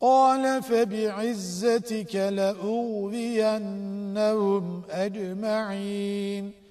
قال فبعزتك لأغوينهم أجمعين.